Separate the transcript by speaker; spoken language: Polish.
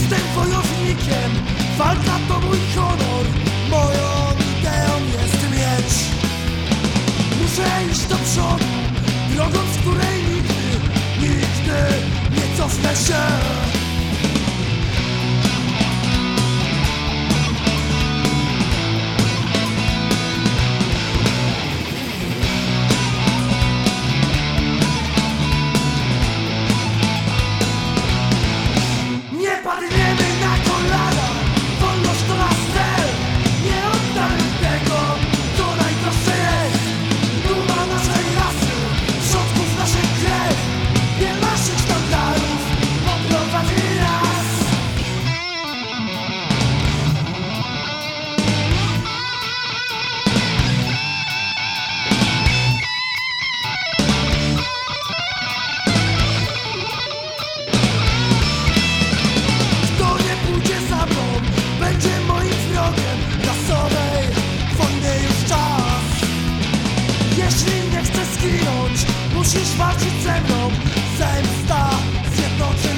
Speaker 1: Jestem wojownikiem, walka to mój honor Moją Jeśli nie chcesz zginąć Musisz walczyć ze mną. Zemsta zjednoczona.